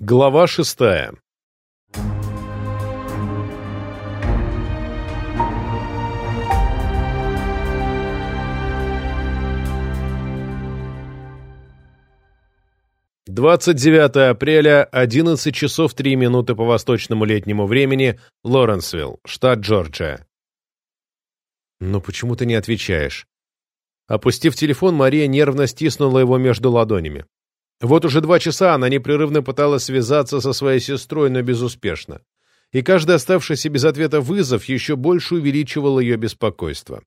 Глава шестая Двадцать девятое апреля, одиннадцать часов три минуты по восточному летнему времени, Лоренсвилл, штат Джорджия. «Но почему ты не отвечаешь?» Опустив телефон, Мария нервно стиснула его между ладонями. Вот уже два часа она непрерывно пыталась связаться со своей сестрой, но безуспешно. И каждый оставшийся без ответа вызов еще больше увеличивал ее беспокойство.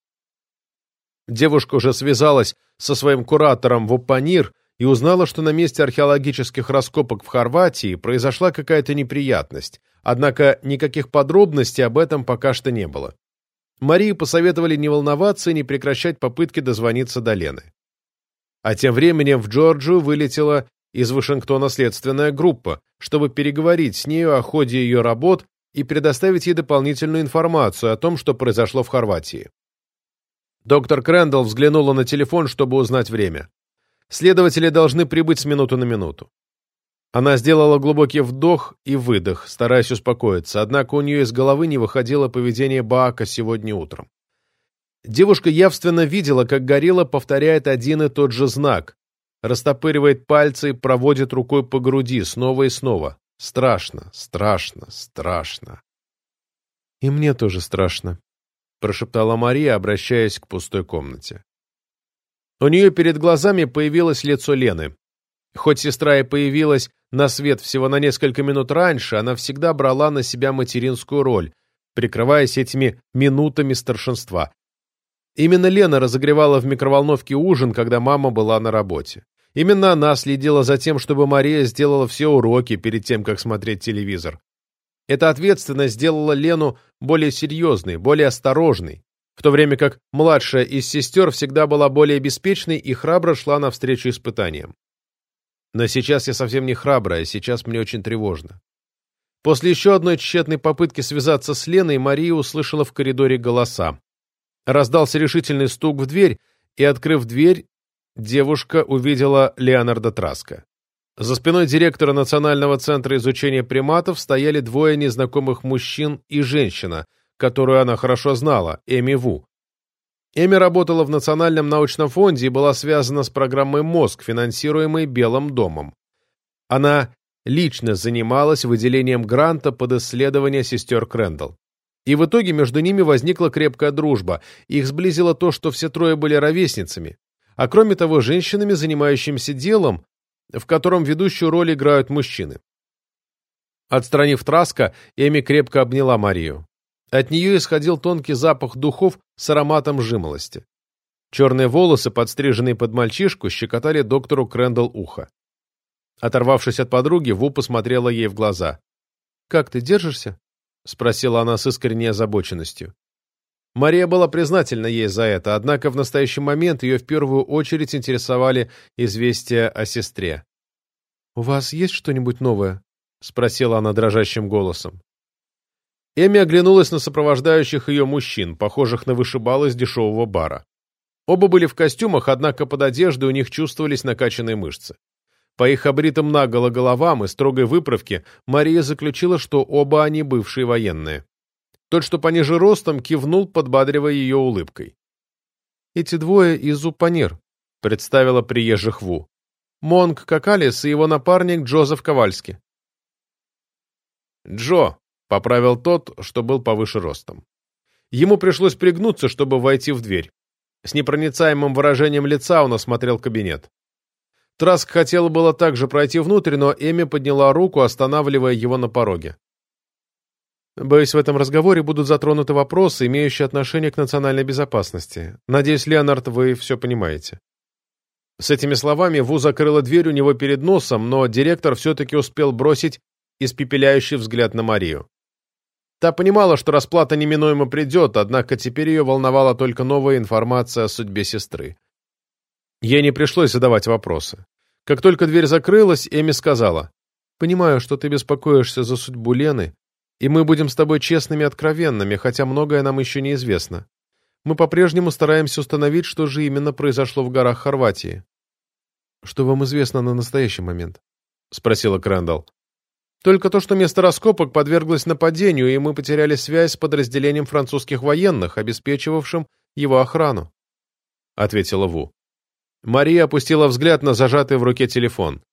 Девушка уже связалась со своим куратором в Оппанир и узнала, что на месте археологических раскопок в Хорватии произошла какая-то неприятность, однако никаких подробностей об этом пока что не было. Марии посоветовали не волноваться и не прекращать попытки дозвониться до Лены. А тем временем в Джорджию вылетела из Вашингтона следственная группа, чтобы переговорить с нею о ходе ее работ и предоставить ей дополнительную информацию о том, что произошло в Хорватии. Доктор Крэндалл взглянула на телефон, чтобы узнать время. Следователи должны прибыть с минуты на минуту. Она сделала глубокий вдох и выдох, стараясь успокоиться, однако у нее из головы не выходило поведение Баака сегодня утром. Девушка явственно видела, как горилла повторяет один и тот же знак. Растопыривает пальцы, проводит рукой по груди снова и снова. Страшно, страшно, страшно. «И мне тоже страшно», — прошептала Мария, обращаясь к пустой комнате. У нее перед глазами появилось лицо Лены. Хоть сестра и появилась на свет всего на несколько минут раньше, она всегда брала на себя материнскую роль, прикрываясь этими минутами старшинства. Именно Лена разогревала в микроволновке ужин, когда мама была на работе. Именно она следила за тем, чтобы Мария сделала все уроки перед тем, как смотреть телевизор. Эта ответственность сделала Лену более серьезной, более осторожной, в то время как младшая из сестер всегда была более беспечной и храбро шла навстречу испытаниям. Но сейчас я совсем не храбрая, сейчас мне очень тревожно. После еще одной тщетной попытки связаться с Леной, Мария услышала в коридоре голоса. Раздался решительный стук в дверь, и, открыв дверь, девушка увидела Леонарда Траска. За спиной директора Национального центра изучения приматов стояли двое незнакомых мужчин и женщина, которую она хорошо знала, Эми Ву. Эми работала в Национальном научном фонде и была связана с программой «Мозг», финансируемой Белым домом. Она лично занималась выделением гранта под исследование сестер Крэндалл. И в итоге между ними возникла крепкая дружба, их сблизило то, что все трое были ровесницами, а кроме того, женщинами, занимающимися делом, в котором ведущую роль играют мужчины. Отстранив Траска, Эми крепко обняла Марию. От нее исходил тонкий запах духов с ароматом жимолости. Черные волосы, подстриженные под мальчишку, щекотали доктору Крэндалл ухо. Оторвавшись от подруги, Ву посмотрела ей в глаза. «Как ты, держишься?» — спросила она с искренней озабоченностью. Мария была признательна ей за это, однако в настоящий момент ее в первую очередь интересовали известия о сестре. «У вас есть что-нибудь новое?» — спросила она дрожащим голосом. Эми оглянулась на сопровождающих ее мужчин, похожих на вышибал из дешевого бара. Оба были в костюмах, однако под одеждой у них чувствовались накачанные мышцы. По их обритым наголо головам и строгой выправке Мария заключила, что оба они бывшие военные. Тот, что пониже ростом, кивнул, подбадривая ее улыбкой. «Эти двое из Упанир», — представила приезжих Ву. «Монг Какалис и его напарник Джозеф Ковальски». «Джо», — поправил тот, что был повыше ростом. Ему пришлось пригнуться, чтобы войти в дверь. С непроницаемым выражением лица он осмотрел кабинет. Траск хотела было также пройти внутрь, но Эми подняла руку, останавливая его на пороге. Боюсь, в этом разговоре будут затронуты вопросы, имеющие отношение к национальной безопасности. Надеюсь, Леонард, вы все понимаете. С этими словами Ву закрыла дверь у него перед носом, но директор все-таки успел бросить испепеляющий взгляд на Марию. Та понимала, что расплата неминуемо придет, однако теперь ее волновала только новая информация о судьбе сестры. Ей не пришлось задавать вопросы. Как только дверь закрылась, Эми сказала, «Понимаю, что ты беспокоишься за судьбу Лены, и мы будем с тобой честными и откровенными, хотя многое нам еще неизвестно. Мы по-прежнему стараемся установить, что же именно произошло в горах Хорватии». «Что вам известно на настоящий момент?» — спросила Крэндалл. Только то, что место раскопок подверглось нападению, и мы потеряли связь с подразделением французских военных, обеспечивавшим его охрану», — ответила Ву. Мария опустила взгляд на зажатый в руке телефон.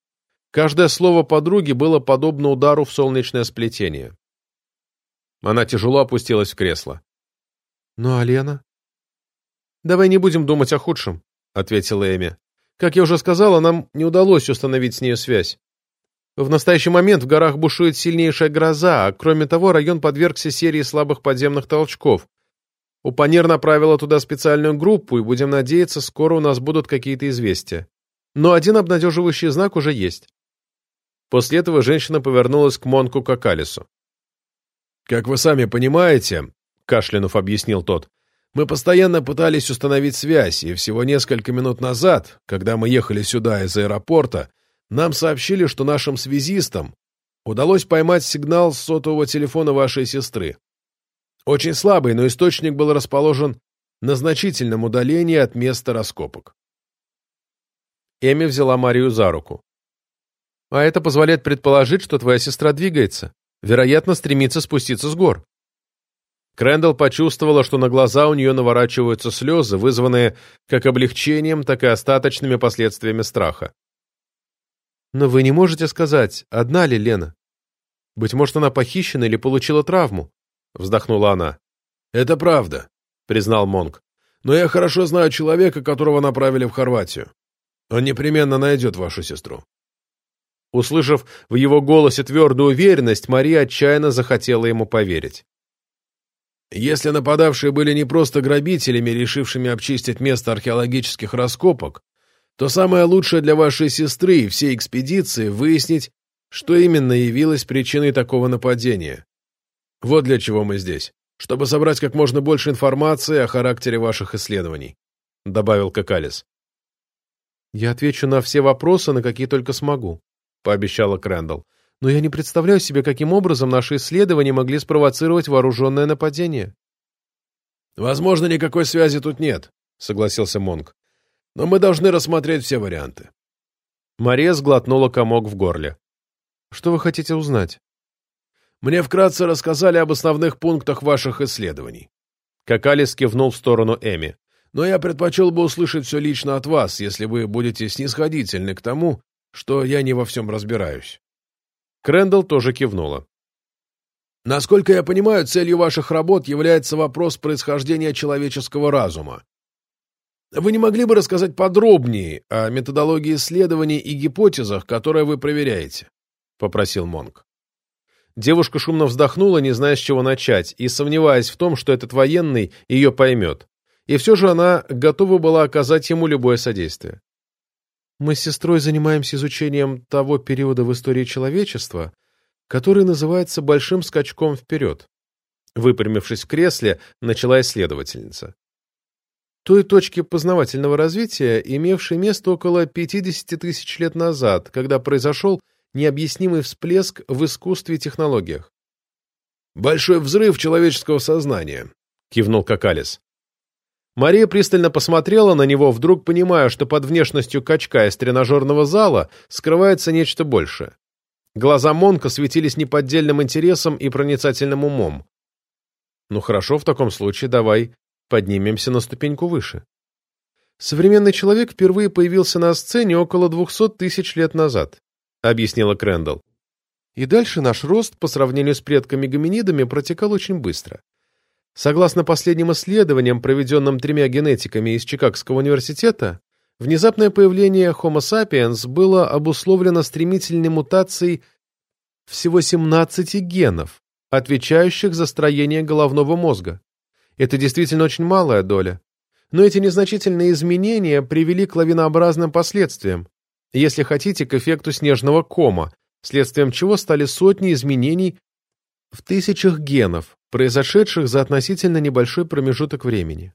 Каждое слово подруги было подобно удару в солнечное сплетение. Она тяжело опустилась в кресло. «Ну, а Лена?» «Давай не будем думать о худшем», — ответила Эми. «Как я уже сказала, нам не удалось установить с ней связь. В настоящий момент в горах бушует сильнейшая гроза, а кроме того район подвергся серии слабых подземных толчков. Упанер направила туда специальную группу, и будем надеяться, скоро у нас будут какие-то известия. Но один обнадеживающий знак уже есть. После этого женщина повернулась к Монку Какалису. «Как вы сами понимаете», — кашлянув объяснил тот, «мы постоянно пытались установить связь, и всего несколько минут назад, когда мы ехали сюда из аэропорта, нам сообщили, что нашим связистам удалось поймать сигнал с сотового телефона вашей сестры. Очень слабый, но источник был расположен на значительном удалении от места раскопок. Эми взяла Марию за руку. А это позволяет предположить, что твоя сестра двигается. Вероятно, стремится спуститься с гор. Крэндалл почувствовала, что на глаза у нее наворачиваются слезы, вызванные как облегчением, так и остаточными последствиями страха. «Но вы не можете сказать, одна ли Лена? Быть может, она похищена или получила травму?» — вздохнула она. «Это правда», — признал Монг. «Но я хорошо знаю человека, которого направили в Хорватию. Он непременно найдет вашу сестру». Услышав в его голосе твердую уверенность, Мария отчаянно захотела ему поверить. Если нападавшие были не просто грабителями, решившими обчистить место археологических раскопок, то самое лучшее для вашей сестры и всей экспедиции — выяснить, что именно явилось причиной такого нападения. Вот для чего мы здесь, чтобы собрать как можно больше информации о характере ваших исследований», — добавил Какалис. «Я отвечу на все вопросы, на какие только смогу», — пообещала Крэндалл. «Но я не представляю себе, каким образом наши исследования могли спровоцировать вооруженное нападение». «Возможно, никакой связи тут нет», — согласился Монг. «Но мы должны рассмотреть все варианты». Мария сглотнула комок в горле. «Что вы хотите узнать?» «Мне вкратце рассказали об основных пунктах ваших исследований». Какалис кивнул в сторону Эми. «Но я предпочел бы услышать все лично от вас, если вы будете снисходительны к тому, что я не во всем разбираюсь. Крэндалл тоже кивнула. Насколько я понимаю, целью ваших работ является вопрос происхождения человеческого разума. Вы не могли бы рассказать подробнее о методологии исследований и гипотезах, которые вы проверяете? — попросил Монг. Девушка шумно вздохнула, не зная, с чего начать, и сомневаясь в том, что этот военный ее поймет. И все же она готова была оказать ему любое содействие. Мы с сестрой занимаемся изучением того периода в истории человечества, который называется «большим скачком вперед». Выпрямившись в кресле, начала исследовательница. Той точки познавательного развития, имевшей место около 50 тысяч лет назад, когда произошел необъяснимый всплеск в искусстве и технологиях. «Большой взрыв человеческого сознания», — кивнул Какалис. Мария пристально посмотрела на него, вдруг понимая, что под внешностью качка из тренажерного зала скрывается нечто большее. Глаза Монка светились неподдельным интересом и проницательным умом. «Ну хорошо, в таком случае давай поднимемся на ступеньку выше». «Современный человек впервые появился на сцене около двухсот тысяч лет назад», — объяснила Крэндалл. «И дальше наш рост по сравнению с предками-гоминидами протекал очень быстро. Согласно последним исследованиям, проведенным тремя генетиками из Чикагского университета, внезапное появление Homo sapiens было обусловлено стремительной мутацией всего 17 генов, отвечающих за строение головного мозга. Это действительно очень малая доля. Но эти незначительные изменения привели к лавинообразным последствиям, если хотите, к эффекту снежного кома, следствием чего стали сотни изменений в тысячах генов, произошедших за относительно небольшой промежуток времени.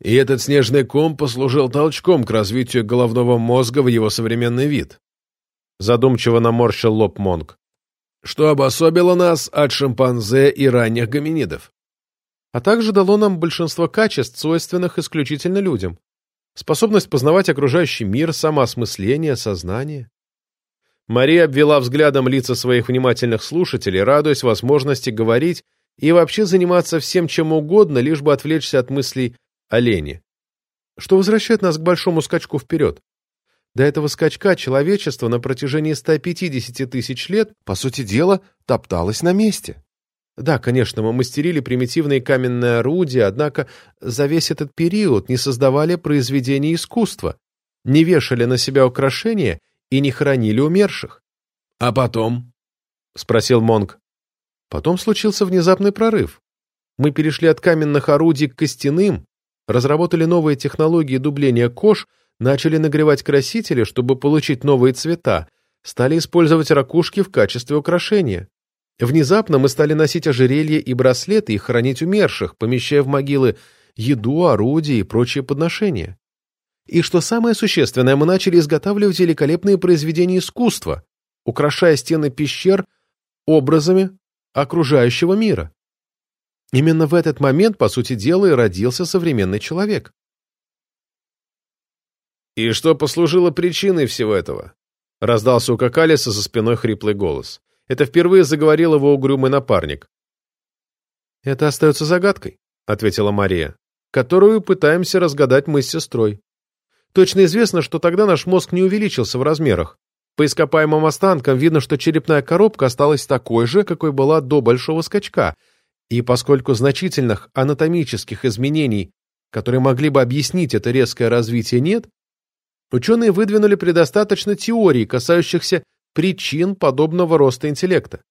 И этот снежный ком послужил толчком к развитию головного мозга в его современный вид. Задумчиво наморщил лоб Монг. Что обособило нас от шимпанзе и ранних гоминидов. А также дало нам большинство качеств, свойственных исключительно людям. Способность познавать окружающий мир, самоосмысление, сознание. Мария обвела взглядом лица своих внимательных слушателей, радуясь возможности говорить и вообще заниматься всем чем угодно, лишь бы отвлечься от мыслей о Лене. Что возвращает нас к большому скачку вперед. До этого скачка человечество на протяжении 150 тысяч лет, по сути дела, топталось на месте. Да, конечно, мы мастерили примитивные каменные орудия, однако за весь этот период не создавали произведений искусства, не вешали на себя украшения и не хоронили умерших. — А потом? — спросил Монг. Потом случился внезапный прорыв. Мы перешли от каменных орудий к костяным, разработали новые технологии дубления кож, начали нагревать красители, чтобы получить новые цвета, стали использовать ракушки в качестве украшения. Внезапно мы стали носить ожерелья и браслеты и хранить умерших, помещая в могилы еду, орудия и прочие подношения. И что самое существенное, мы начали изготавливать великолепные произведения искусства, украшая стены пещер образами окружающего мира. Именно в этот момент, по сути дела, и родился современный человек. «И что послужило причиной всего этого?» — раздался у Какалиса за спиной хриплый голос. Это впервые заговорил его угрюмый напарник. «Это остается загадкой», — ответила Мария, «которую пытаемся разгадать мы с сестрой. Точно известно, что тогда наш мозг не увеличился в размерах. По ископаемым останкам видно, что черепная коробка осталась такой же, какой была до большого скачка, и поскольку значительных анатомических изменений, которые могли бы объяснить это резкое развитие, нет, ученые выдвинули предостаточно теорий, касающихся причин подобного роста интеллекта.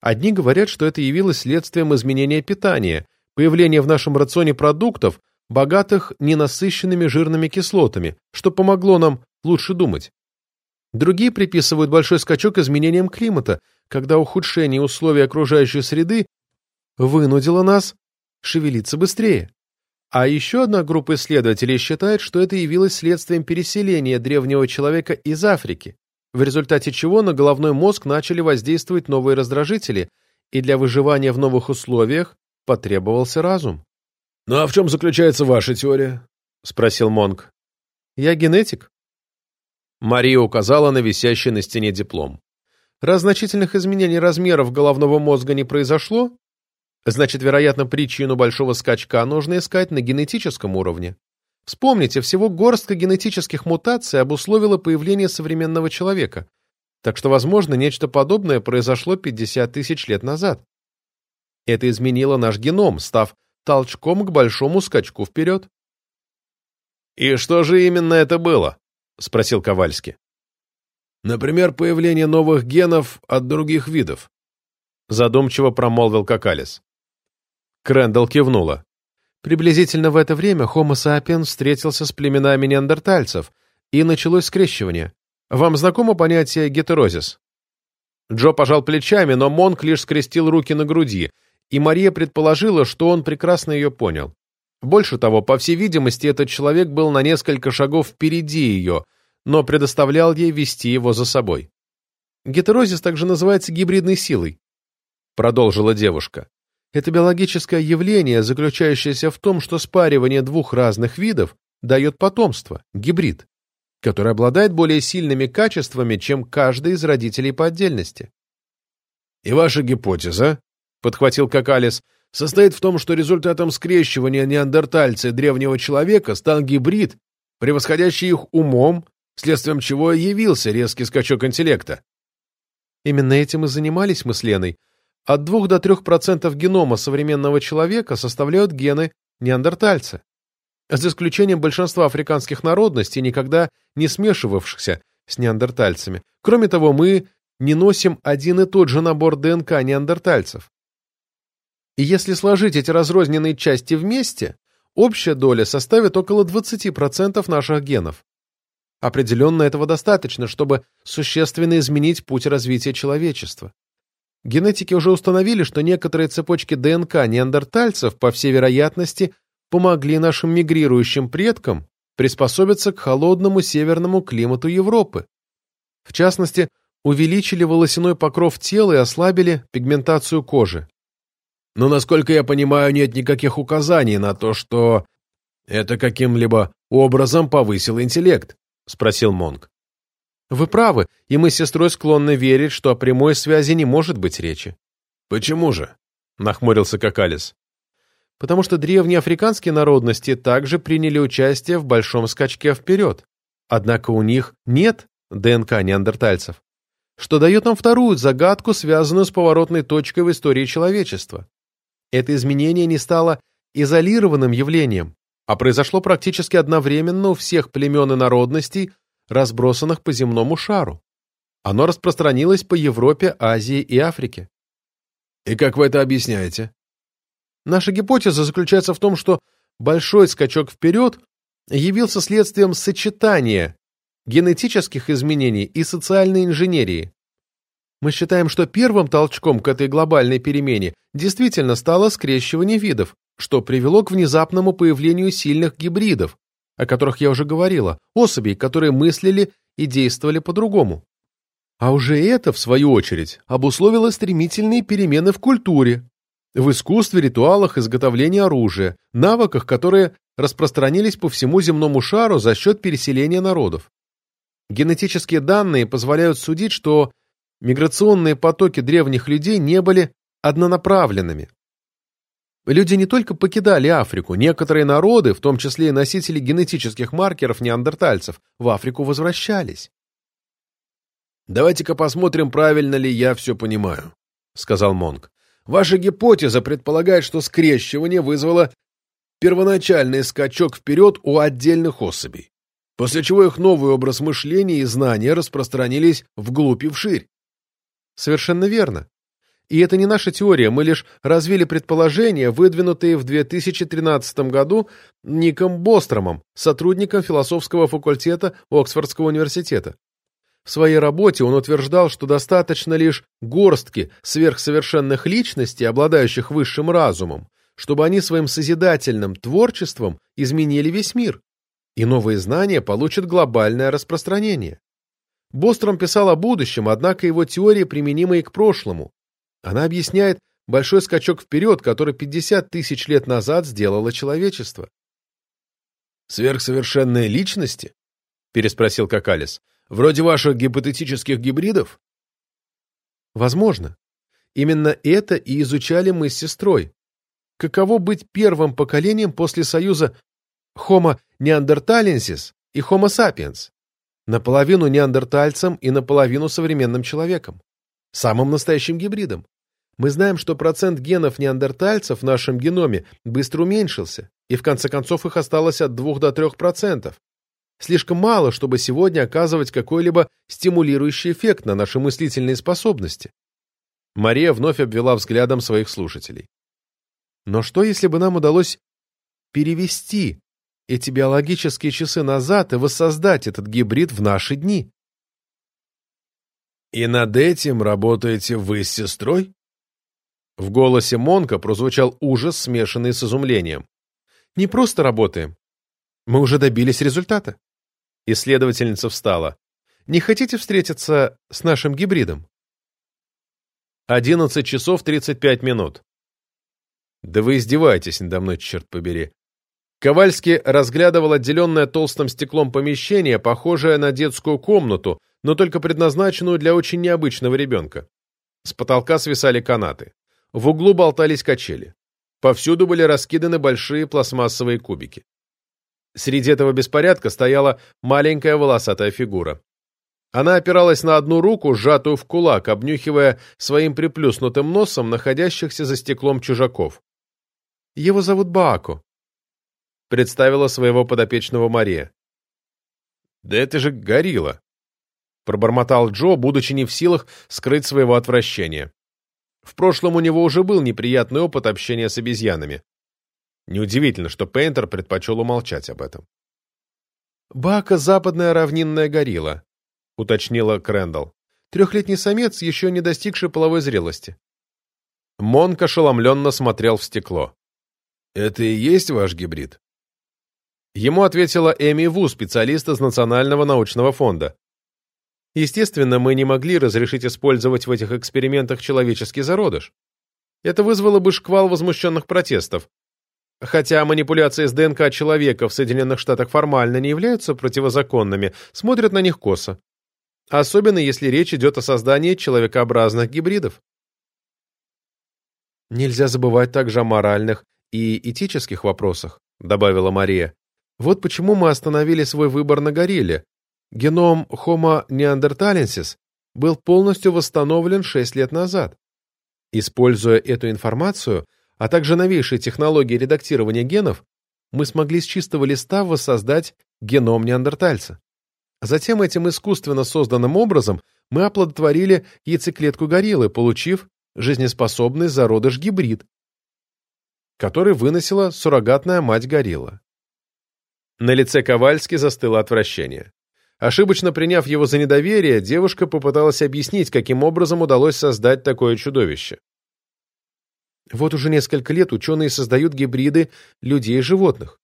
Одни говорят, что это явилось следствием изменения питания, появления в нашем рационе продуктов, богатых ненасыщенными жирными кислотами, что помогло нам лучше думать. Другие приписывают большой скачок изменениям климата, когда ухудшение условий окружающей среды вынудило нас шевелиться быстрее. А еще одна группа исследователей считает, что это явилось следствием переселения древнего человека из Африки, в результате чего на головной мозг начали воздействовать новые раздражители, и для выживания в новых условиях потребовался разум. «Ну а в чем заключается ваша теория?» — спросил Монг. «Я генетик». Мария указала на висящий на стене диплом. «Раз значительных изменений размеров головного мозга не произошло, значит, вероятно, причину большого скачка нужно искать на генетическом уровне. Вспомните, всего горстка генетических мутаций обусловила появление современного человека, так что, возможно, нечто подобное произошло 50 тысяч лет назад. Это изменило наш геном, став толчком к большому скачку вперед. «И что же именно это было?» — спросил Ковальский. «Например, появление новых генов от других видов», — задумчиво промолвил Какалис. Крэндалл кивнула. Приблизительно в это время Homo sapiens встретился с племенами неандертальцев, и началось скрещивание. Вам знакомо понятие гетерозис? Джо пожал плечами, но Монк лишь скрестил руки на груди, и Мария предположила, что он прекрасно ее понял. Больше того, по всей видимости, этот человек был на несколько шагов впереди ее, но предоставлял ей вести его за собой. Гетерозис также называется гибридной силой, продолжила девушка. Это биологическое явление, заключающееся в том, что спаривание двух разных видов дает потомство, гибрид, который обладает более сильными качествами, чем каждый из родителей по отдельности. «И ваша гипотеза?» — подхватил Какалис — состоит в том, что результатом скрещивания неандертальца и древнего человека стал гибрид, превосходящий их умом, следствием чего и явился резкий скачок интеллекта. Именно этим и занимались мы с Леной. От 2 до 3% генома современного человека составляют гены неандертальца. За исключением большинства африканских народностей, никогда не смешивавшихся с неандертальцами. Кроме того, мы не носим один и тот же набор ДНК неандертальцев. И если сложить эти разрозненные части вместе, общая доля составит около 20% наших генов. Определенно этого достаточно, чтобы существенно изменить путь развития человечества. Генетики уже установили, что некоторые цепочки ДНК неандертальцев, по всей вероятности, помогли нашим мигрирующим предкам приспособиться к холодному северному климату Европы. В частности, увеличили волосяной покров тела и ослабили пигментацию кожи. Но, насколько я понимаю, нет никаких указаний на то, что это каким-либо образом повысило интеллект, — спросил Монг. Вы правы, и мы с сестрой склонны верить, что о прямой связи не может быть речи. Почему же? Нахмурился Какалис. Потому что древние африканские народности также приняли участие в большом скачке вперед. Однако у них нет ДНК неандертальцев, что дает нам вторую загадку, связанную с поворотной точкой в истории человечества. Это изменение не стало изолированным явлением, а произошло практически одновременно у всех племен и народностей, разбросанных по земному шару. Оно распространилось по Европе, Азии и Африке. И как вы это объясняете? Наша гипотеза заключается в том, что большой скачок вперед явился следствием сочетания генетических изменений и социальной инженерии. Мы считаем, что первым толчком к этой глобальной перемене действительно стало скрещивание видов, что привело к внезапному появлению сильных гибридов, о которых я уже говорила, особей, которые мыслили и действовали по-другому. А уже это, в свою очередь, обусловило стремительные перемены в культуре, в искусстве, ритуалах изготовления оружия, навыках, которые распространились по всему земному шару за счет переселения народов. Генетические данные позволяют судить, что миграционные потоки древних людей не были однонаправленными. Люди не только покидали Африку, некоторые народы, в том числе и носители генетических маркеров неандертальцев, в Африку возвращались. «Давайте-ка посмотрим, правильно ли я все понимаю», — сказал Монг. «Ваша гипотеза предполагает, что скрещивание вызвало первоначальный скачок вперед у отдельных особей, после чего их новый образ мышления и знания распространились вглубь и вширь. Совершенно верно. И это не наша теория, мы лишь развили предположения, выдвинутые в 2013 году Ником Бостромом, сотрудником философского факультета Оксфордского университета. В своей работе он утверждал, что достаточно лишь горстки сверхсовершенных личностей, обладающих высшим разумом, чтобы они своим созидательным творчеством изменили весь мир, и новые знания получат глобальное распространение. Бостром писал о будущем, однако его теория применима и к прошлому. Она объясняет большой скачок вперед, который 50 тысяч лет назад сделало человечество. «Сверхсовершенные личности?» — переспросил Какалис. «Вроде ваших гипотетических гибридов?» «Возможно. Именно это и изучали мы с сестрой. Каково быть первым поколением после союза Homo neanderthalensis и Homo sapiens? Наполовину неандертальцем и наполовину современным человеком. Самым настоящим гибридом. Мы знаем, что процент генов неандертальцев в нашем геноме быстро уменьшился, и в конце концов их осталось от 2 до 3%. Слишком мало, чтобы сегодня оказывать какой-либо стимулирующий эффект на наши мыслительные способности. Мария вновь обвела взглядом своих слушателей. Но что, если бы нам удалось перевести эти биологические часы назад и воссоздать этот гибрид в наши дни. «И над этим работаете вы с сестрой?» В голосе Монка прозвучал ужас, смешанный с изумлением. «Не просто работаем. Мы уже добились результата». Исследовательница встала. «Не хотите встретиться с нашим гибридом?» Одиннадцать часов тридцать пять минут. «Да вы издеваетесь надо мной, черт побери. Ковальский разглядывал отделенное толстым стеклом помещение, похожее на детскую комнату, но только предназначенную для очень необычного ребенка. С потолка свисали канаты. В углу болтались качели. Повсюду были раскиданы большие пластмассовые кубики. Среди этого беспорядка стояла маленькая волосатая фигура. Она опиралась на одну руку, сжатую в кулак, обнюхивая своим приплюснутым носом находящихся за стеклом чужаков. «Его зовут Баако», представила своего подопечного Мария. «Да это же горилла!» — пробормотал Джо, будучи не в силах скрыть своего отвращения. В прошлом у него уже был неприятный опыт общения с обезьянами. Неудивительно, что Пейнтер предпочел умолчать об этом. «Бака — западная равнинная горилла», — уточнила Крэндалл. «Трехлетний самец, еще не достигший половой зрелости». Монк ошеломленно смотрел в стекло. «Это и есть ваш гибрид?» Ему ответила Эми Ву, специалист из Национального научного фонда. Естественно, мы не могли разрешить использовать в этих экспериментах человеческий зародыш. Это вызвало бы шквал возмущенных протестов. Хотя манипуляции с ДНК человека в Соединенных Штатах формально не являются противозаконными, смотрят на них косо. особенно если речь идет о создании человекообразных гибридов. «Нельзя забывать также о моральных и этических вопросах», добавила Мария. «Вот почему мы остановили свой выбор на горилле. Геном Homo neanderthalensis был полностью восстановлен 6 лет назад. Используя эту информацию, а также новейшие технологии редактирования генов, мы смогли с чистого листа воссоздать геном неандертальца. Затем этим искусственно созданным образом мы оплодотворили яйцеклетку гориллы, получив жизнеспособный зародыш-гибрид, который выносила суррогатная мать горилла. На лице Ковальски застыло отвращение. Ошибочно приняв его за недоверие, девушка попыталась объяснить, каким образом удалось создать такое чудовище. Вот уже несколько лет ученые создают гибриды людей и животных.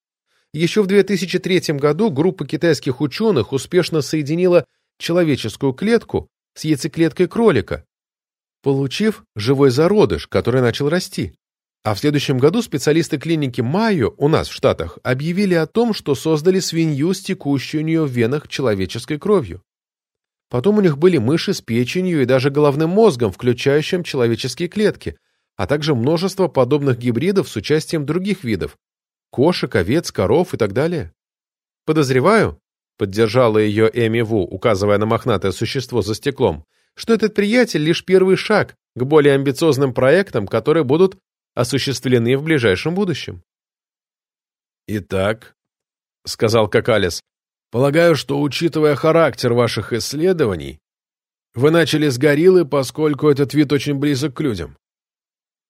Еще в 2003 году группа китайских ученых успешно соединила человеческую клетку с яйцеклеткой кролика, получив живой зародыш, который начал расти. А в следующем году специалисты клиники Майо у нас в Штатах объявили о том, что создали свинью с текущей у нее в венах человеческой кровью. Потом у них были мыши с печенью и даже головным мозгом, включающим человеческие клетки, а также множество подобных гибридов с участием других видов – кошек, овец, коров и так далее. Подозреваю, поддержала ее Эми Ву, указывая на мохнатое существо за стеклом, что этот приятель лишь первый шаг к более амбициозным проектам, которые будут осуществлены в ближайшем будущем. «Итак», — сказал Какалис, — «полагаю, что, учитывая характер ваших исследований, вы начали с гориллы, поскольку этот вид очень близок к людям».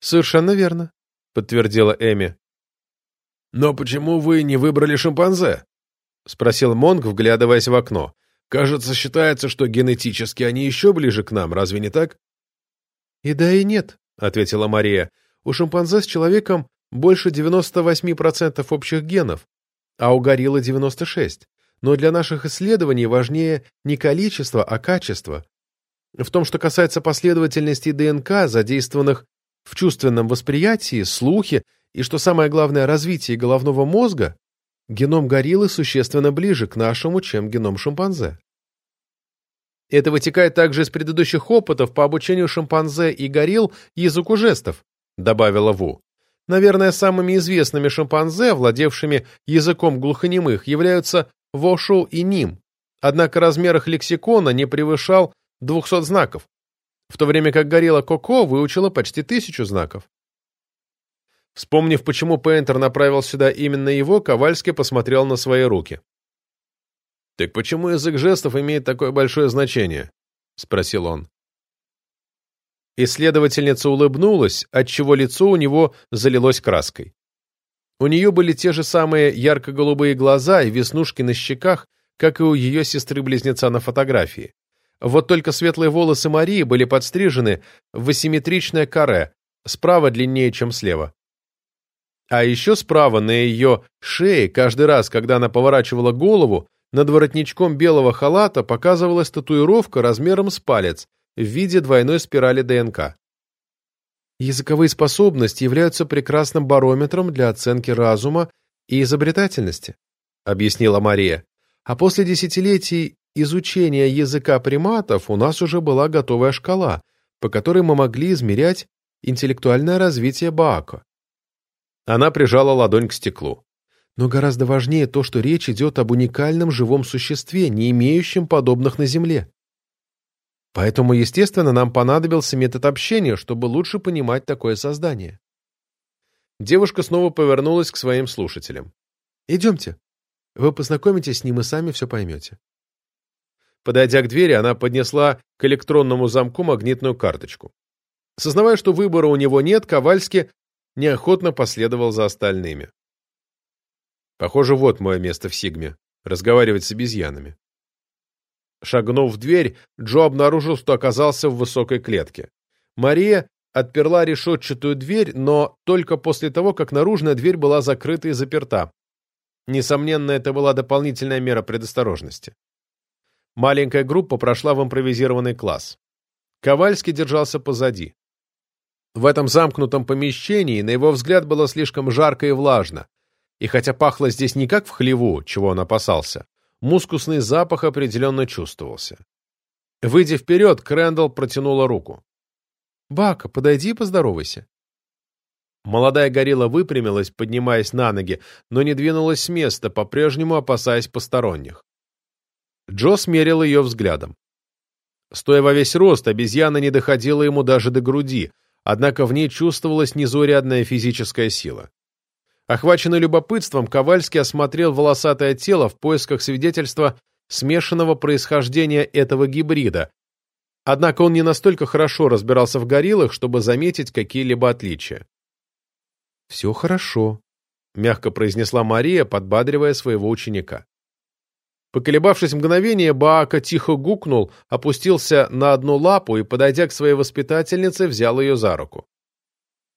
«Совершенно верно», — подтвердила Эми. «Но почему вы не выбрали шимпанзе?» — спросил Монг, вглядываясь в окно. «Кажется, считается, что генетически они еще ближе к нам, разве не так?» «И да, и нет», — ответила Мария. У шимпанзе с человеком больше 98% общих генов, а у гориллы 96%. Но для наших исследований важнее не количество, а качество. В том, что касается последовательности ДНК, задействованных в чувственном восприятии, слухе и, что самое главное, развитии головного мозга, геном гориллы существенно ближе к нашему, чем геном шимпанзе. Это вытекает также из предыдущих опытов по обучению шимпанзе и горилл языку жестов, — добавила Ву. Наверное, самыми известными шимпанзе, владевшими языком глухонемых, являются Вошу и Ним, однако размер их лексикона не превышал 200 знаков, в то время как горилла Коко выучила почти тысячу знаков. Вспомнив, почему Пейнтер направил сюда именно его, Ковальский посмотрел на свои руки. «Так почему язык жестов имеет такое большое значение?» — спросил он. Исследовательница улыбнулась, отчего лицо у него залилось краской. У нее были те же самые ярко-голубые глаза и веснушки на щеках, как и у ее сестры-близнеца на фотографии. Вот только светлые волосы Марии были подстрижены в асимметричное каре, справа длиннее, чем слева. А еще справа на ее шее, каждый раз, когда она поворачивала голову, над воротничком белого халата показывалась татуировка размером с палец – в виде двойной спирали ДНК. Языковые способности являются прекрасным барометром для оценки разума и изобретательности, объяснила Мария. А после десятилетий изучения языка приматов у нас уже была готовая шкала, по которой мы могли измерять интеллектуальное развитие Баако. Она прижала ладонь к стеклу. Но гораздо важнее то, что речь идет об уникальном живом существе, не имеющем подобных на Земле. Поэтому, естественно, нам понадобился метод общения, чтобы лучше понимать такое создание. Девушка снова повернулась к своим слушателям. «Идемте. Вы познакомитесь с ним и сами все поймете». Подойдя к двери, она поднесла к электронному замку магнитную карточку. Сознавая, что выбора у него нет, Ковальский неохотно последовал за остальными. «Похоже, вот мое место в Сигме — разговаривать с обезьянами». Шагнув в дверь, Джо обнаружил, что оказался в высокой клетке. Мария отперла решетчатую дверь, но только после того, как наружная дверь была закрыта и заперта. Несомненно, это была дополнительная мера предосторожности. Маленькая группа прошла в импровизированный класс. Ковальский держался позади. В этом замкнутом помещении, на его взгляд, было слишком жарко и влажно, и хотя пахло здесь не как в хлеву, чего он опасался, мускусный запах определенно чувствовался. Выйдя вперед, Крэндалл протянула руку. «Бака, подойди и поздоровайся». Молодая горилла выпрямилась, поднимаясь на ноги, но не двинулась с места, по-прежнему опасаясь посторонних. Джо смерил ее взглядом. Стоя во весь рост, обезьяна не доходила ему даже до груди, однако в ней чувствовалась незаурядная физическая сила. Охваченный любопытством, Ковальский осмотрел волосатое тело в поисках свидетельства смешанного происхождения этого гибрида, однако он не настолько хорошо разбирался в гориллах, чтобы заметить какие-либо отличия. «Все хорошо», — мягко произнесла Мария, подбадривая своего ученика. Поколебавшись мгновение, Баака тихо гукнул, опустился на одну лапу и, подойдя к своей воспитательнице, взял ее за руку.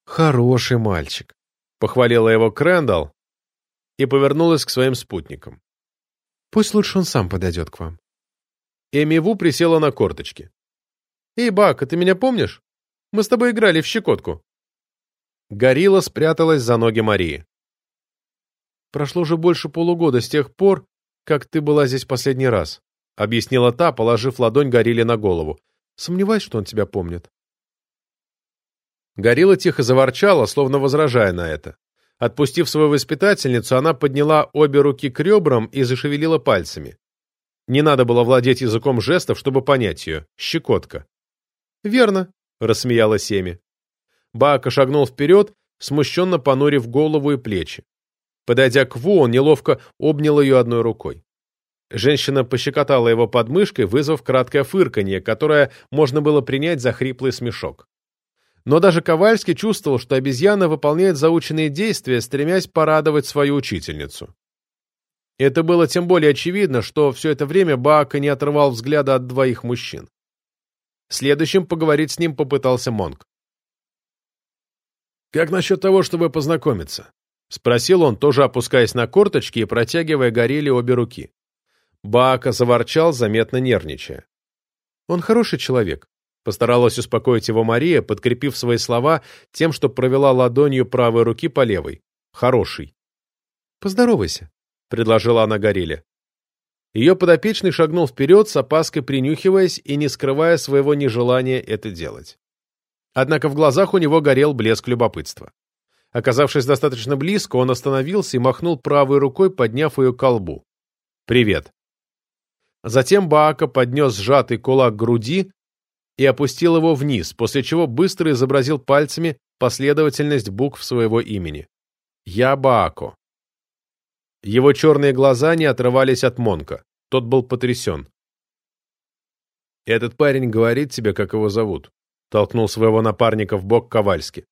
«Хороший мальчик», — похвалила его Крэндалл и повернулась к своим спутникам. «Пусть лучше он сам подойдет к вам». Эми Ву присела на корточки. «Эй, Баака, ты меня помнишь? Мы с тобой играли в щекотку». Горилла спряталась за ноги Марии. «Прошло уже больше полугода с тех пор, как ты была здесь последний раз», — объяснила та, положив ладонь Горилле на голову. «Сомневаюсь, что он тебя помнит». Горилла тихо заворчала, словно возражая на это. Отпустив свою воспитательницу, она подняла обе руки к ребрам и зашевелила пальцами. Не надо было владеть языком жестов, чтобы понять ее. Щекотка. «Верно», — рассмеялась Эми. Баака шагнул вперед, смущенно понурив голову и плечи. Подойдя к Ву, он неловко обнял ее одной рукой. Женщина пощекотала его подмышкой, вызвав краткое фырканье, которое можно было принять за хриплый смешок. Но даже Ковальский чувствовал, что обезьяна выполняет заученные действия, стремясь порадовать свою учительницу. Это было тем более очевидно, что все это время Баака не отрывал взгляда от двоих мужчин. Следующим поговорить с ним попытался Монг. «Как насчет того, чтобы познакомиться?» — спросил он, тоже опускаясь на корточки и протягивая горели обе руки. Баака заворчал, заметно нервничая. «Он хороший человек», — постаралась успокоить его Мария, подкрепив свои слова тем, что провела ладонью правой руки по левой. «Хороший». «Поздоровайся», — предложила она гореле. Ее подопечный шагнул вперед, с опаской принюхиваясь и не скрывая своего нежелания это делать. Однако в глазах у него горел блеск любопытства. Оказавшись достаточно близко, он остановился и махнул правой рукой, подняв ее к колбу. «Привет». Затем Баака поднес сжатый кулак к груди и опустил его вниз, после чего быстро изобразил пальцами последовательность букв своего имени. «Я Баако». Его черные глаза не отрывались от Монка. Тот был потрясен. «Этот парень говорит тебе, как его зовут», — толкнул своего напарника в бок Ковальски.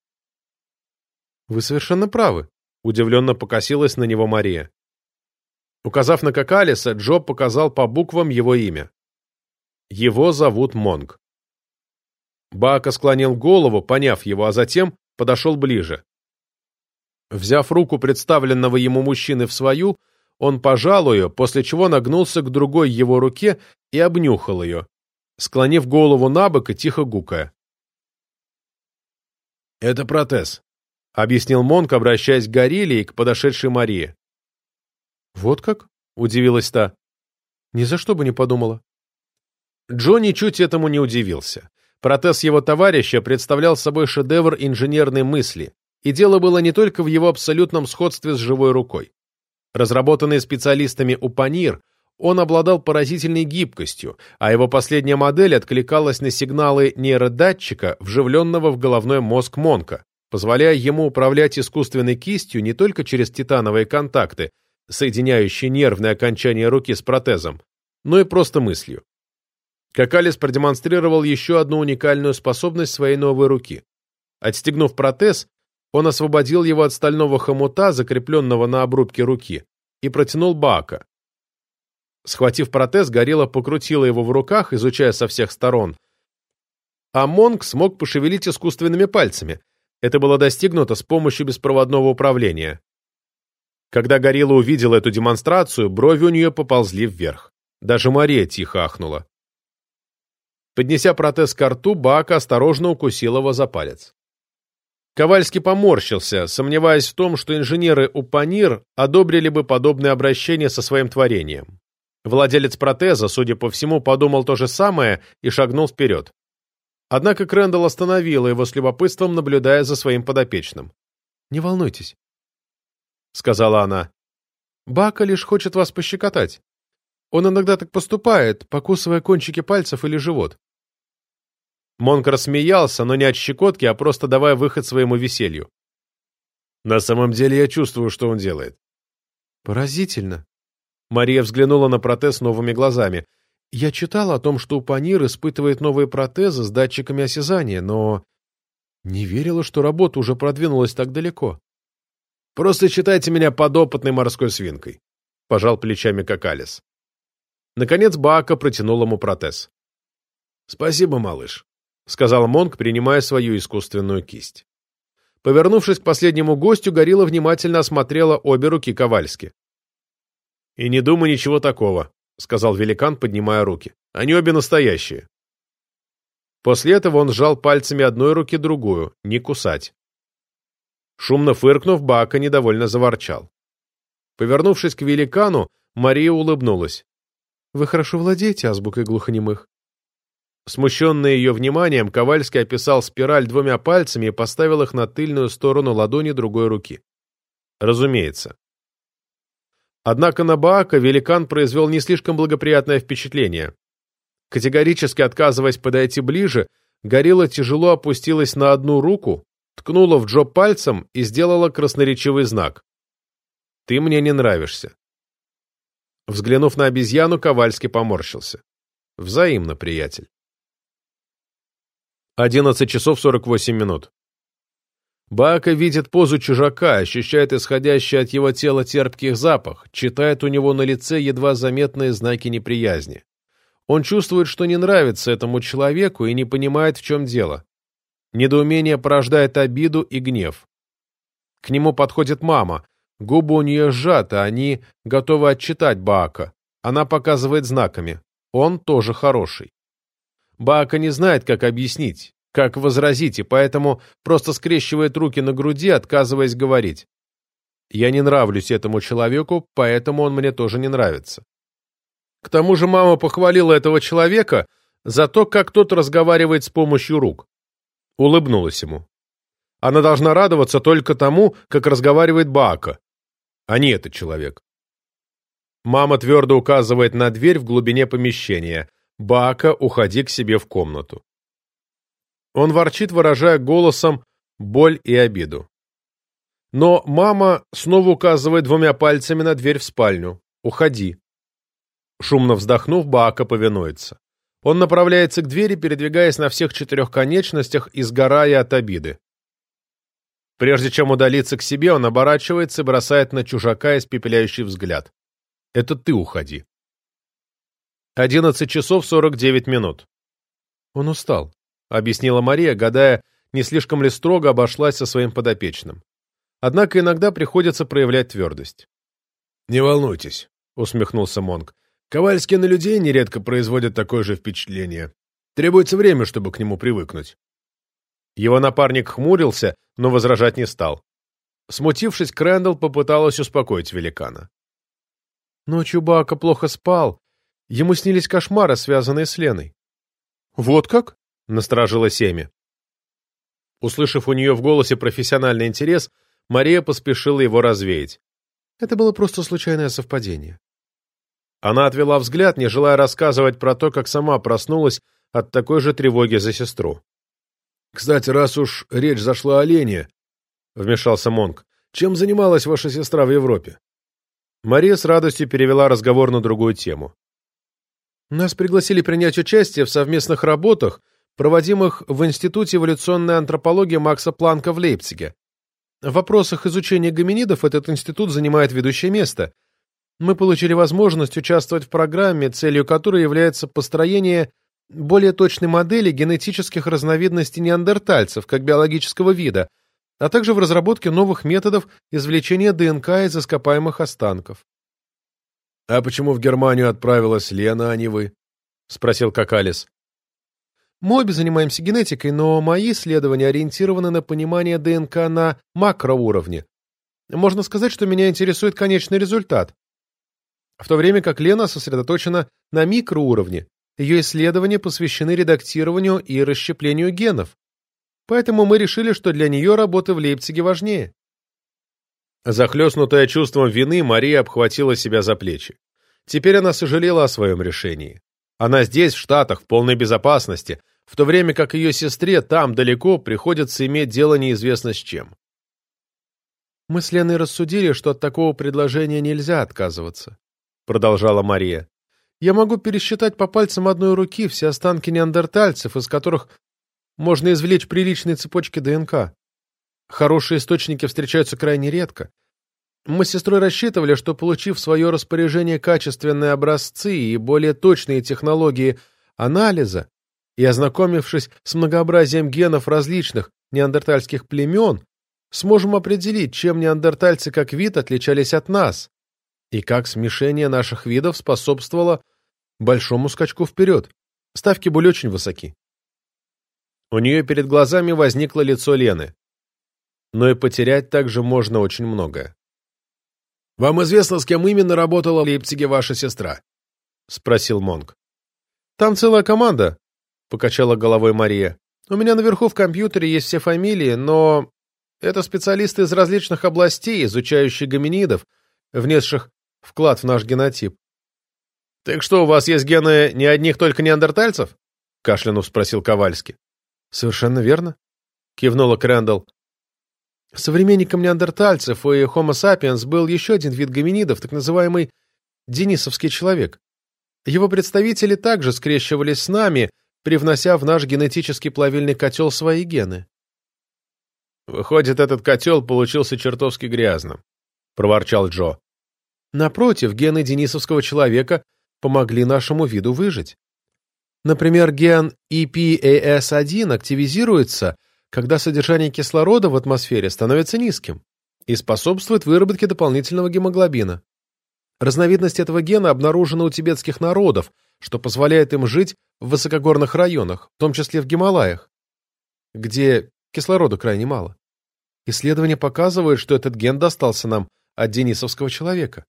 «Вы совершенно правы», — удивленно покосилась на него Мария. Указав на Какалиса, Джо показал по буквам его имя. Его зовут Монг. Бака склонил голову, поняв его, а затем подошел ближе. Взяв руку представленного ему мужчины в свою, он пожал ее, после чего нагнулся к другой его руке и обнюхал ее, склонив голову на бок и тихо гукая. «Это протез», — объяснил Монк, обращаясь к Горилле и к подошедшей Марии. «Вот как?» — удивилась та. «Ни за что бы не подумала». Джо ничуть этому не удивился. Протез его товарища представлял собой шедевр инженерной мысли, и дело было не только в его абсолютном сходстве с живой рукой. Разработанный специалистами Упанир, он обладал поразительной гибкостью, а его последняя модель откликалась на сигналы нейродатчика, вживленного в головной мозг Монка, позволяя ему управлять искусственной кистью не только через титановые контакты, соединяющие нервные окончания руки с протезом, но и просто мыслью. Какалис продемонстрировал еще одну уникальную способность своей новой руки. Отстегнув протез, он освободил его от стального хомута, закрепленного на обрубке руки, и протянул Бака. Схватив протез, Горилла покрутила его в руках, изучая со всех сторон. А Монг смог пошевелить искусственными пальцами – это было достигнуто с помощью беспроводного управления. Когда Горилла увидела эту демонстрацию, брови у нее поползли вверх. Даже Мария тихо ахнула. Поднеся протез к рту, Бака осторожно укусил его за палец. Ковальский поморщился, сомневаясь в том, что инженеры Упанир одобрили бы подобное обращение со своим творением. Владелец протеза, судя по всему, подумал то же самое и шагнул вперед. Однако Крэндалл остановила его с любопытством, наблюдая за своим подопечным. «Не волнуйтесь», — сказала она. «Бака лишь хочет вас пощекотать. Он иногда так поступает, покусывая кончики пальцев или живот». Монк рассмеялся, но не от щекотки, а просто давая выход своему веселью. «На самом деле я чувствую, что он делает». «Поразительно», Мария взглянула на протез новыми глазами. «Я читала о том, что Панир испытывает новые протезы с датчиками осязания, но не верила, что работа уже продвинулась так далеко». «Просто считайте меня подопытной морской свинкой», — пожал плечами Какалис. Наконец Баака протянул ему протез. «Спасибо, малыш», — сказал Монк, принимая свою искусственную кисть. Повернувшись к последнему гостю, Горилла внимательно осмотрела обе руки Ковальски. «И не думай ничего такого», — сказал великан, поднимая руки. «Они обе настоящие». После этого он сжал пальцами одной руки другую, не кусать. Шумно фыркнув, Бака недовольно заворчал. Повернувшись к великану, Мария улыбнулась. «Вы хорошо владеете азбукой глухонемых?» Смущенный ее вниманием, Ковальский описал спираль двумя пальцами и поставил их на тыльную сторону ладони другой руки. «Разумеется. Однако на Баака великан произвел не слишком благоприятное впечатление. Категорически отказываясь подойти ближе, горилла тяжело опустилась на одну руку, ткнула в Джо пальцем и сделала красноречивый знак. «Ты мне не нравишься». Взглянув на обезьяну, Ковальский поморщился. «Взаимно, приятель». 11 часов 48 минут. Бака видит позу чужака, ощущает исходящий от его тела терпкий запах, читает у него на лице едва заметные знаки неприязни. Он чувствует, что не нравится этому человеку и не понимает, в чем дело. Недоумение порождает обиду и гнев. К нему подходит мама. Губы у нее сжаты, они готовы отчитать Баака. Она показывает знаками. Он тоже хороший. Баака не знает, как объяснить как возразить, и поэтому просто скрещивает руки на груди, отказываясь говорить. Я не нравлюсь этому человеку, поэтому он мне тоже не нравится. К тому же мама похвалила этого человека за то, как тот разговаривает с помощью рук. Улыбнулась ему. Она должна радоваться только тому, как разговаривает Баака, а не этот человек. Мама твердо указывает на дверь в глубине помещения. Баака, уходи к себе в комнату. Он ворчит, выражая голосом боль и обиду. Но мама снова указывает двумя пальцами на дверь в спальню. «Уходи». Шумно вздохнув, Баака повинуется. Он направляется к двери, передвигаясь на всех четырех конечностях и сгорая от обиды. Прежде чем удалиться к себе, он оборачивается и бросает на чужака испепеляющий взгляд. «Это ты уходи». Одиннадцать часов сорок девять минут. Он устал. — объяснила Мария, гадая, не слишком ли строго обошлась со своим подопечным. Однако иногда приходится проявлять твердость. «Не волнуйтесь», — усмехнулся Монг. «Ковальский на людей нередко производит такое же впечатление. Требуется время, чтобы к нему привыкнуть». Его напарник хмурился, но возражать не стал. Смутившись, Крэндалл попыталась успокоить великана. Ночью Бака плохо спал. Ему снились кошмары, связанные с Леной. «Вот как?» — насторожилась Эми. Услышав у нее в голосе профессиональный интерес, Мария поспешила его развеять. Это было просто случайное совпадение. Она отвела взгляд, не желая рассказывать про то, как сама проснулась от такой же тревоги за сестру. «Кстати, раз уж речь зашла о Лене», — вмешался Монк, — «чем занималась ваша сестра в Европе?» Мария с радостью перевела разговор на другую тему. «Нас пригласили принять участие в совместных работах, проводимых в Институте эволюционной антропологии Макса Планка в Лейпциге. В вопросах изучения гоминидов этот институт занимает ведущее место. Мы получили возможность участвовать в программе, целью которой является построение более точной модели генетических разновидностей неандертальцев как биологического вида, а также в разработке новых методов извлечения ДНК из ископаемых останков. «А почему в Германию отправилась Лена, а не вы?» — спросил Какалис. Мы обе занимаемся генетикой, но мои исследования ориентированы на понимание ДНК на макроуровне. Можно сказать, что меня интересует конечный результат. в то время как Лена сосредоточена на микроуровне. Ее исследования посвящены редактированию и расщеплению генов. Поэтому мы решили, что для нее работа в Лейпциге важнее. Захлестнутая чувством вины, Мария обхватила себя за плечи. Теперь она сожалела о своем решении. Она здесь, в Штатах, в полной безопасности, в то время как ее сестре там, далеко, приходится иметь дело неизвестно с чем. «Мы с Леной рассудили, что от такого предложения нельзя отказываться», — продолжала Мария. «Я могу пересчитать по пальцам одной руки все останки неандертальцев, из которых можно извлечь приличные цепочки ДНК. Хорошие источники встречаются крайне редко. Мы с сестрой рассчитывали, что, получив в свое распоряжение качественные образцы и более точные технологии анализа, и ознакомившись с многообразием генов различных неандертальских племен, сможем определить, чем неандертальцы как вид отличались от нас, и как смешение наших видов способствовало большому скачку вперед. Ставки были очень высоки. У нее перед глазами возникло лицо Лены. Но и потерять также можно очень многое. «Вам известно, с кем именно работала в Лейпциге ваша сестра?» — спросил Монг. «Там целая команда», — покачала головой Мария. «У меня наверху в компьютере есть все фамилии, но это специалисты из различных областей, изучающие гоминидов, внесших вклад в наш генотип». «Так что, у вас есть гены не одних только неандертальцев?» — кашлянув спросил Ковальский. «Совершенно верно», — кивнула Крэндалл. Современником неандертальцев и Homo sapiens был еще один вид гоминидов, так называемый денисовский человек. Его представители также скрещивались с нами, привнося в наш генетический плавильный котел свои гены. «Выходит, этот котел получился чертовски грязным», — проворчал Джо. Напротив, гены денисовского человека помогли нашему виду выжить. Например, ген EPAS1 активизируется — когда содержание кислорода в атмосфере становится низким и способствует выработке дополнительного гемоглобина. Разновидность этого гена обнаружена у тибетских народов, что позволяет им жить в высокогорных районах, в том числе в Гималаях, где кислорода крайне мало. Исследования показывают, что этот ген достался нам от денисовского человека.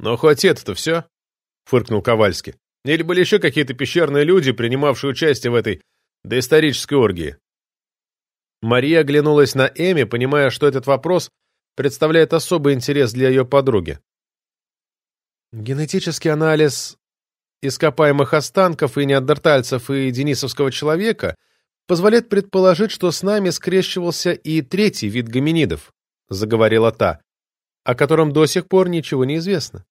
«Но хоть это-то все?» — фыркнул Ковальский. «Или были еще какие-то пещерные люди, принимавшие участие в этой доисторической оргии?» Мария оглянулась на Эми, понимая, что этот вопрос представляет особый интерес для ее подруги. Генетический анализ ископаемых останков и неандертальцев и денисовского человека позволяет предположить, что с нами скрещивался и третий вид гоминидов, заговорила та, о котором до сих пор ничего не известно.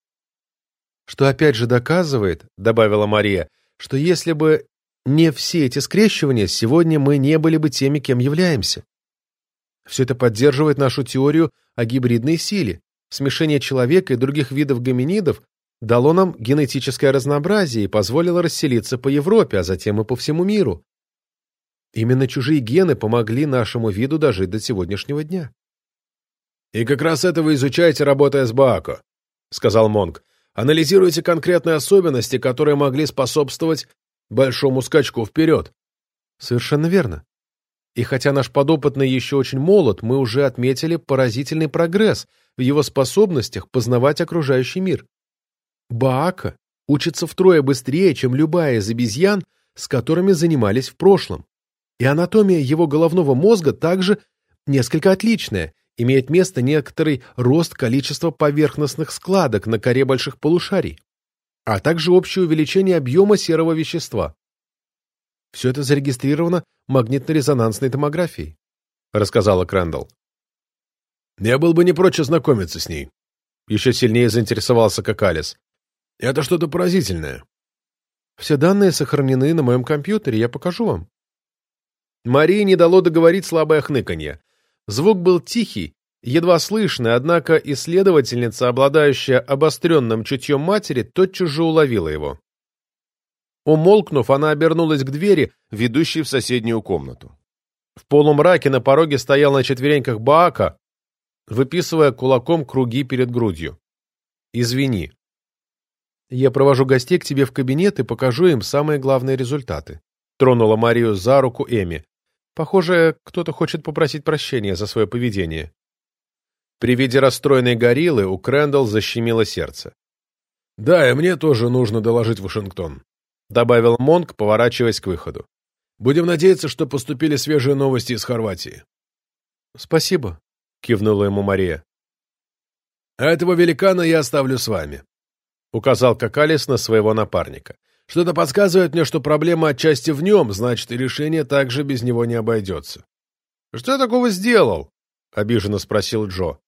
Что опять же доказывает, добавила Мария, что если бы не все эти скрещивания, сегодня мы не были бы теми, кем являемся. Все это поддерживает нашу теорию о гибридной силе. Смешение человека и других видов гоминидов дало нам генетическое разнообразие и позволило расселиться по Европе, а затем и по всему миру. Именно чужие гены помогли нашему виду дожить до сегодняшнего дня. «И как раз это вы изучаете, работая с Баако», — сказал Монг. «Анализируете конкретные особенности, которые могли способствовать большому скачку вперед. Совершенно верно. И хотя наш подопытный еще очень молод, мы уже отметили поразительный прогресс в его способностях познавать окружающий мир. Баака учится втрое быстрее, чем любая из обезьян, с которыми занимались в прошлом. И анатомия его головного мозга также несколько отличная, имеет место некоторый рост количества поверхностных складок на коре больших полушарий а также общее увеличение объема серого вещества. Все это зарегистрировано магнитно-резонансной томографией, рассказала Крэндалл. Я был бы не прочь ознакомиться с ней. Еще сильнее заинтересовался Какалис. Это что-то поразительное. Все данные сохранены на моем компьютере, я покажу вам. Марии не дало договорить слабое хныканье. Звук был тихий, едва слышный, однако исследовательница, обладающая обостренным чутьем матери, тотчас же уловила его. Умолкнув, она обернулась к двери, ведущей в соседнюю комнату. В полумраке на пороге стоял на четвереньках Баака, выписывая кулаком круги перед грудью. «Извини. Я провожу гостей к тебе в кабинет и покажу им самые главные результаты», тронула Марию за руку Эми. «Похоже, кто-то хочет попросить прощения за свое поведение». При виде расстроенной гориллы у Крэндалл защемило сердце. «Да, и мне тоже нужно доложить Вашингтон», — добавил Монк, поворачиваясь к выходу. «Будем надеяться, что поступили свежие новости из Хорватии». «Спасибо», — кивнула ему Мария. «А этого великана я оставлю с вами», — указал Какалис на своего напарника. «Что-то подсказывает мне, что проблема отчасти в нем, значит, и решение также без него не обойдется». «Что я такого сделал?» — обиженно спросил Джо.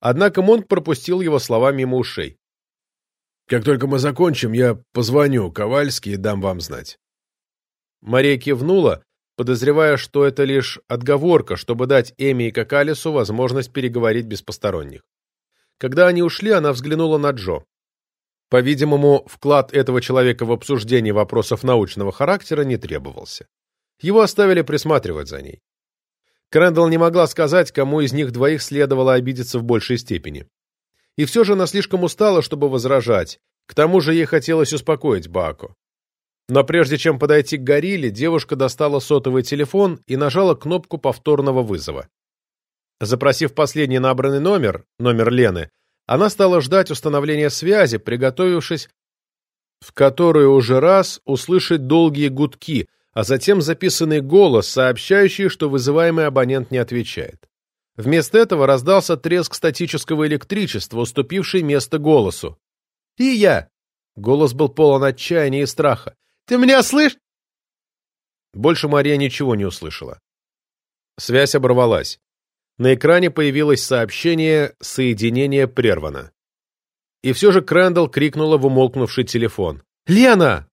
Однако Монк пропустил его слова мимо ушей. «Как только мы закончим, я позвоню Ковальски и дам вам знать». Мария кивнула, подозревая, что это лишь отговорка, чтобы дать Эми и Какалису возможность переговорить без посторонних. Когда они ушли, она взглянула на Джо. По-видимому, вклад этого человека в обсуждение вопросов научного характера не требовался. Его оставили присматривать за ней. Крэндалл не могла сказать, кому из них двоих следовало обидеться в большей степени. И все же она слишком устала, чтобы возражать. К тому же ей хотелось успокоить Баако. Но прежде чем подойти к горилле, девушка достала сотовый телефон и нажала кнопку повторного вызова. Запросив последний набранный номер, номер Лены, она стала ждать установления связи, приготовившись в которую уже раз услышать долгие гудки, а затем записанный голос, сообщающий, что вызываемый абонент не отвечает. Вместо этого раздался треск статического электричества, уступивший место голосу. «И я!» Голос был полон отчаяния и страха. «Ты меня слышишь?» Больше Мария ничего не услышала. Связь оборвалась. На экране появилось сообщение «Соединение прервано». И все же Крэндалл крикнула в умолкнувший телефон. «Лена!»